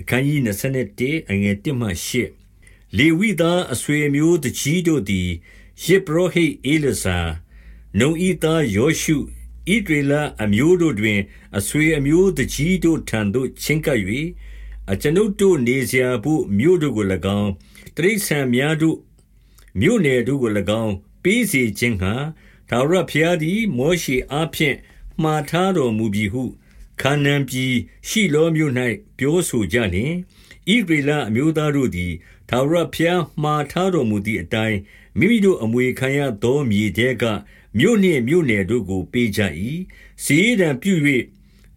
အခန်းကြီး21အငယ်1မှ8လေဝိသားအဆွေအမျိုးတကြီးတို့သည်ယေဘရဟိအေလစာနုံဤသားယောရှုဣဒရေလအမျိုးတို့တွင် အဆွေအမျိုးတကြီးတို့ထံသို့ချင်းကပ်၍အကျွန်ုပ်တို့နေစရာဘို့မြို့တို့ကို၎င်းတရိษံများတို့မြို့နယ်တို့ကို၎င်းပေးစေခြင်းဟာဒါဝရဖျားသည်မောရှိအားဖြင့်မှားထားတော်မူပြီဟု ခါနန်ပြည်ရှိလောမြို့၌ပြောဆိုကြလျင်ဣဂရေလအမျိုးသားတို့သည်ထာဝရဘုရားမှားထားတော်မူသည့်အတိုင်းမိမိတို့အမွေခံရသောမြေတဲကမြို့နှင့်မြို့နယ်တို့ကိုပေးကြ၏စီးဒံပြု၍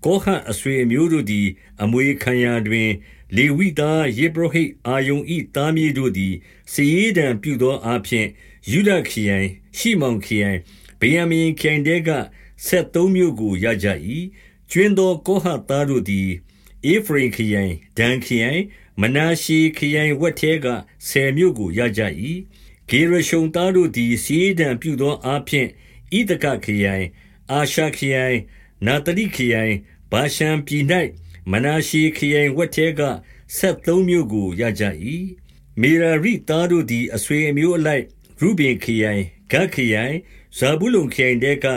ကောဟတ်အဆွေအမျိုးတို့သည် အမွေခံရတွင် လေဝိသားယေဘရဟိအာယုန်ဤသားမြေတို့သည်စီးဒံပြုသောအဖြစ်ယူဒခရိုင် ရှိမောင်ခရိုင်ဗေယမင်ခရိုင်တဲက73မြို့ကိုရကြ၏ ကျွင်းသောကောဟတ်သားတို့သည်ဧဖရိမ်ခရိုင်ဒန်ခရိုင်မနာရှေခရိုင်ဝက်ထဲကဆယ်မြို့ကိုရကြ၏ဂေရရှုံသားတို့သည်စီးဒံပြုသောအဖြစ်ဣဒကခရိုင်အာရှာခရိုင်နာတလိခရိုင်ဘာရှံပြည်၌မနာရှေခရိုင်ဝက်ထဲက73မြို့ကိုရကြ၏မေရာရိသားတို့သည်အဆွေအမျိုးအလိုက်ရုဘင်ခရိုင်ဂတ်ခရိုင်ဇာဘူးလုံခရိုင်တဲက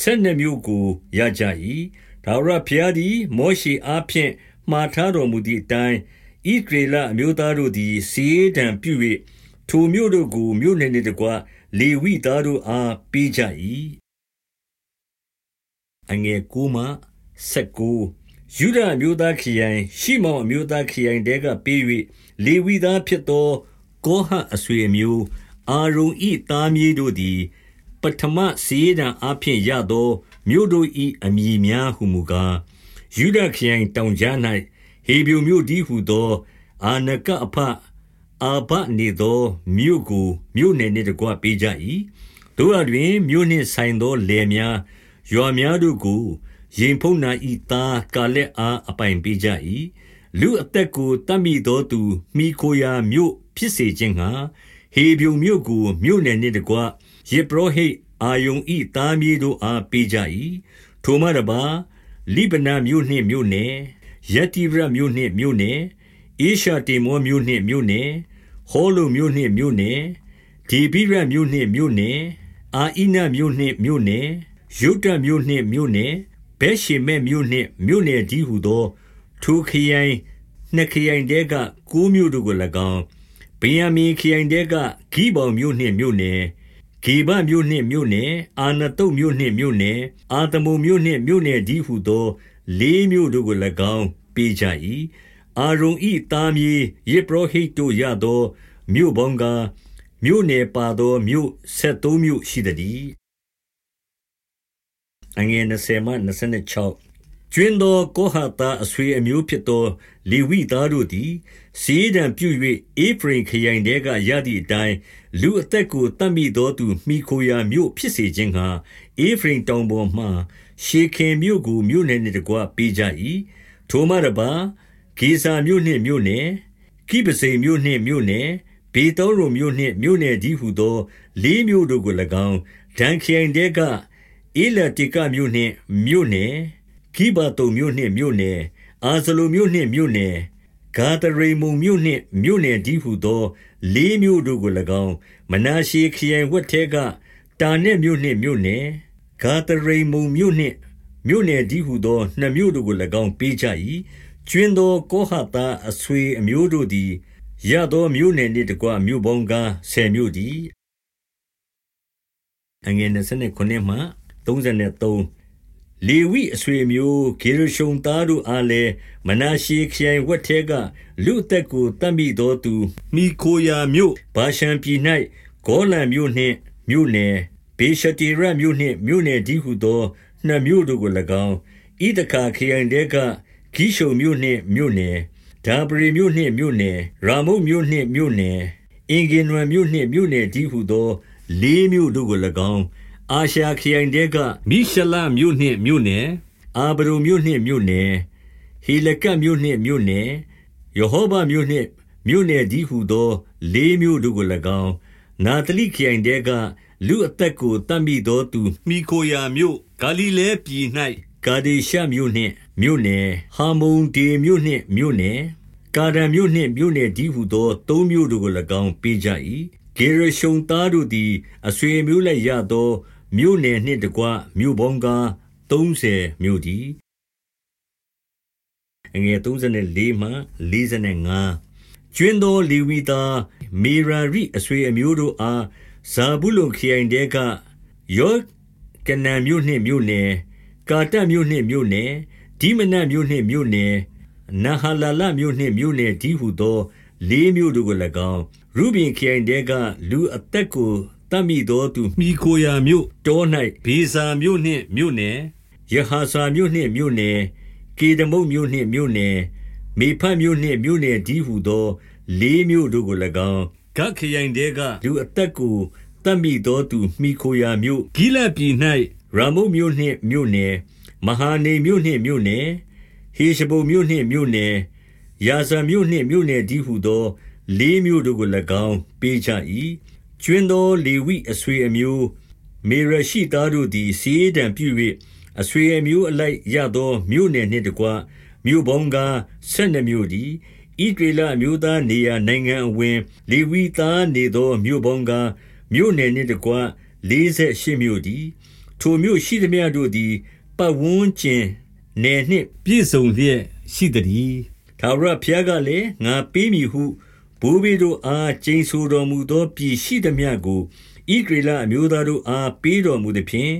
12မြို့ကိုရကြ၏ ထာဝရဘုရားသည် မောရှေအားဖြင့် မှားထားတော်မူသည့်အတိုင်း ဣသရေလအမျိုးသားတို့သည်စီးဒံပြု၍ထိုမြို့တို့ကို မြို့နယ်နှင့်တကွ လေဝိသားတို့အား ပေးကြ၏အငယ်ကူမ16ယူဒအမျိုးသားခရိုင် ရှိမောင်အမျိုးသားခရိုင်တဲကပေး၍လေဝိသားဖြစ်သော ကောဟအဆွေအမျိုး အာရုံဤသားမြေးတို့သည်ပထမစီးဒံအဖျင်ရသော မြို့တို့၏အမည်များဟုမူကားယူဒခရိုင်တောင်ကြား၌ဟေဗြုန်မြို့တည်းဟူသော အာနကအဘအာဘနေသောမြို့ကိုမြို့နယ်နှင့်တကွပေးကြ၏။သို့ရာတွင်မြို့နှင့်ဆိုင်သောလယ်များ၊ရွာများတို့ကိုယေဖုန္နာ၏သားကာလက်အားအပိုင်ပေးကြ၏။လူအသက်ကိုသတ်မိသောသူမှီခိုရာမြို့ဖြစ်စေခြင်းငှါဟေဗြုန်မြို့ကိုမြို့နယ်နှင့်တကွယဇ်ပုရောဟိတ် အာရုန်၏သားမြေးတို့အား ပေးကြ၏။ထိုမှတပါး လိဗနမြို့နှင့်မြို့နယ်၊ယတ္တိရမြို့နှင့်မြို့နယ်၊ဧရှတေမောမြို့နှင့်မြို့နယ်၊ဟောလုမြို့နှင့်မြို့နယ်၊ဒေဗိရမြို့နှင့်မြို့နယ်၊အာဣနမြို့နှင့်မြို့နယ်၊ယုတ္တမြို့နှင့်မြို့နယ်၊ဗက်ရှေမက်မြို့နှင့် မြို့နယ်တည်းဟူသော ထိုခရိုင်နှစ်ခရိုင်ထဲက ကိုးမြို့တို့ကို၎င်း၊ဗင်္ယာမိန်ခရိုင်ထဲက ဂိဗောင်မြို့နှင့်မြို့နယ်၊ ဂေဗမြို့နှင့်မြို့နယ်၊အာနသုတ်မြို့နှင့်မြို့နယ်၊အာတမုန်မြို့နှင့်မြို့နယ်တည်းဟူသော လေးမြို့တို့ကို၎င်း ပေးကြ၏။အာရုန်၏သားမြေး ယဇ်ပုရောဟိတ်တို့ရသော မြို့ပေါင်းကား၊မြို့နယ်ပါသော မြို့ဆယ်သုံးမြို့ရှိသတည်း။20 ကြွင်းသော ကောဟတ်သားအဆွေအမျိုးဖြစ်သော လေဝိသားတို့သည် စာရေးတံပြု၍ဧဖရိမ်ခရိုင်ထဲကရသည်အတိုင်း၊လူအသက်ကို သတ်မိသောသူမှီခိုရာမြို့ဖြစ်စေခြင်းငှါ ဧဖရိမ်တောင်ပေါ်မှာ ရှေခင်မြို့ကို မြို့နယ်နှင့်တကွ ပေးကြ၏။ထိုမှတပါး၊ဂေဇာမြို့နှင့်မြို့နယ်၊ကိဗဇိမ်မြို့နှင့်မြို့နယ်၊ဗေသောရုန်မြို့နှင့် မြို့နယ်တည်းဟူသော လေးမြို့တို့ကို၎င်း၊ဒန်ခရိုင်ထဲက ဧလတေကမြို့နှင့်မြို့နယ်၊ ဂိဗ္ဗသုန်မြို့နှင့်မြို့နယ်၊အာဇလုန်မြို့နှင့်မြို့နယ်၊ဂါသရိမ္မုန်မြို့နှင့် မြို့နယ်တည်းဟူသော လေးမြို့တို့ကို၎င်း၊မနာရှေခရိုင်ဝက်ထဲက တာနက်မြို့နှင့်မြို့နယ်၊ဂါသရိမ္မုန်မြို့နှင့် မြို့နယ်တည်းဟူသော နှစ်မြို့တို့ကို၎င်း ပေးကြ၏။ကြွင်းသော ကောဟတ်သားအဆွေအမျိုးတို့သည် ရသောမြို့နယ်နှင့်တကွ မြို့ပေါင်းကား ဆယ်မြို့တည်း။လေ ဝိအဆွေအမျိုးဂေရရှုံသားတို့အားလည်း၊မနာရှေခရိုင်ဝက်ထဲကလူအသက်ကိုသတ်မိသောသူမှီခိုရာမြို့ဗာရှန်ပြည်၌ဂေါလန်မြို့နှင့်မြို့နယ်၊ဗေရှတေရမြို့နှင့်မြို့နယ်တည်းဟူသောနှစ်မြို့တို့ကို၎င်း၊ဣသခါခရိုင်ထဲကဂိရှုန်မြို့နှင့်မြို့နယ်၊ဒါဗရေမြို့နှင့်မြို့နယ်၊ရာမုတ်မြို့နှင့်မြို့နယ်၊အင်္ဂန္နမြို့နှင့်မြို့နယ်တည်းဟူသောလေးမြို့တို့ကို၎င်း၊ အာရှာခရိုင်ထဲကမိရှလမြို့နှင့်မြို့နယ်၊အာဗရုန်မြို့နှင့်မြို့နယ်၊ဟေလကတ်မြို့နှင့်မြို့နယ်၊ရဟောဘမြို့နှင့်မြို့နယ်တည်းဟူသောလေးမြို့တို့ကို၎င်း၊နဿလိခရိုင်ထဲကလူအသက်ကိုသတ်မိသောသူမှီခိုရာမြို့ဂါလိလဲပြည်၌ကာဒေရှမြို့နှင့်မြို့နယ်၊ဟာမုန်ဒေမြို့နှင့်မြို့နယ်၊ဂကာဒံမြို့နှင့်မြို့နယ်တည်းဟူသောသုံးမြို့တို့ကို၎င်းပေးကြ၏။ဂေရရှုံသားတို့သည်အဆွေအမျိုးအလိုက်ရသော မြို့နယ်နှင့်တကွမြို့ပေါင်းကားသုံးဆယ်မြို့တည်း။34ကြွင်းသောလေဝိသားမေရာရိအဆွေအမျိုးတို့အား၊ဇာဗုလုန်ခရိုင်ထဲကယောကနမ်မြို့နှင့်မြို့နယ်၊ကာတမြို့နှင့်မြို့နယ်၊ဒိမနမြို့နှင့်မြို့နယ်၊နဟာလာလမြို့နှင့်မြို့နယ်တည်းဟူသောလေးမြို့တို့ကို၎င်း၊35ရုဗင်ခရိုင်ထဲကလူအသက်ကို သတ်မိသောသူမှီခိုရာမြို့၊တော၌ဗေဇာမြို့နှင့်မြို့နယ်၊ယဟာဇမြို့နှင့်မြို့နယ်၊ကေဒမုတ်မြို့နှင့်မြို့နယ်၊မေဖတ်မြို့နှင့်မြို့နယ်တည်းဟူသောလေးမြို့တို့ကို၎င်း၊36ဂဒ်ခရိုင်ထဲကလူအသက်ကိုသတ်မိသောသူမှီခိုရာမြို့၊ဂိလဒ်ပြည်၌ရာမုတ်မြို့နှင့်မြို့နယ်၊မဟာနိမ်မြို့နှင့်မြို့နယ်၊ဟေရှဘုန်မြို့နှင့်မြို့နယ်၊ယာဇာမြို့နှင့်မြို့နယ်တည်းဟူသောလေးမြို့တို့ကို၎င်းပေးကြ၏။37 ကြွင်းသောလေဝိအဆွေအမျိုး မေရာရိသားတို့သည်စာရေးတံပြု၍အဆွေအမျိုးအလိုက်ရသောမြို့နယ်နှင့်တကွမြို့ပေါင်းကားဆယ်နှစ်မြို့တည်း။38ဣသရေလအမျိုးသားနေရာနိုင်ငံအဝင်၊လေဝိသားနေသောမြို့ပေါင်းကား၊မြို့နယ်နှင့်တကွလေးဆယ်ရှစ်မြို့တည်း။ထိုမြို့ရှိသမျှတို့သည်ပတ်ဝန်းကျင်နယ်နှင့် ပြည့်စုံလျက်ရှိသတည်း။39ထာဝရဘုရားကလည်း၊ငါပေးမည်ဟု ဘိုးဘေးတို့အား ကျိန်ဆိုတော်မူသော ပြည်ရှိသမျှကို ဣသရေလအမျိုးသားတို့အား ပေးတော်မူသဖြင့်၊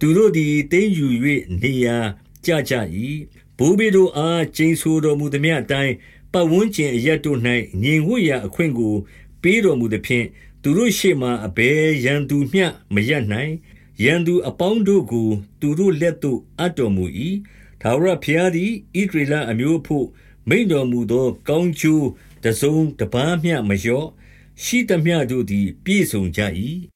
သူတို့သည် သိမ်းယူ၍နေရာကျကြ၏။40ဘိုးဘေးတို့အား ကျိန်ဆိုတော်မူသမျှအတိုင်း၊ပတ်ဝန်းကျင်အရပ်တို့၌ငြိမ်ဝပ်ရာအခွင့်ကို ပေးတော်မူသဖြင့်၊သူတို့ရှေ့မှာ အဘယ်ရန်သူမျှ မရပ်နိုင်။ရန်သူအပေါင်းတို့ကို သူတို့လက်သို့ အပ်တော်မူ၏။41ထာဝရဘုရားသည် ဣသရေလအမျိုးအဘို့ မိန့်တော်မူသော ကောင်းကျိုး တစုံတပါးမျှမလျော့၊ရှိသမျှတို့သည် ပြည့်စုံကြ၏။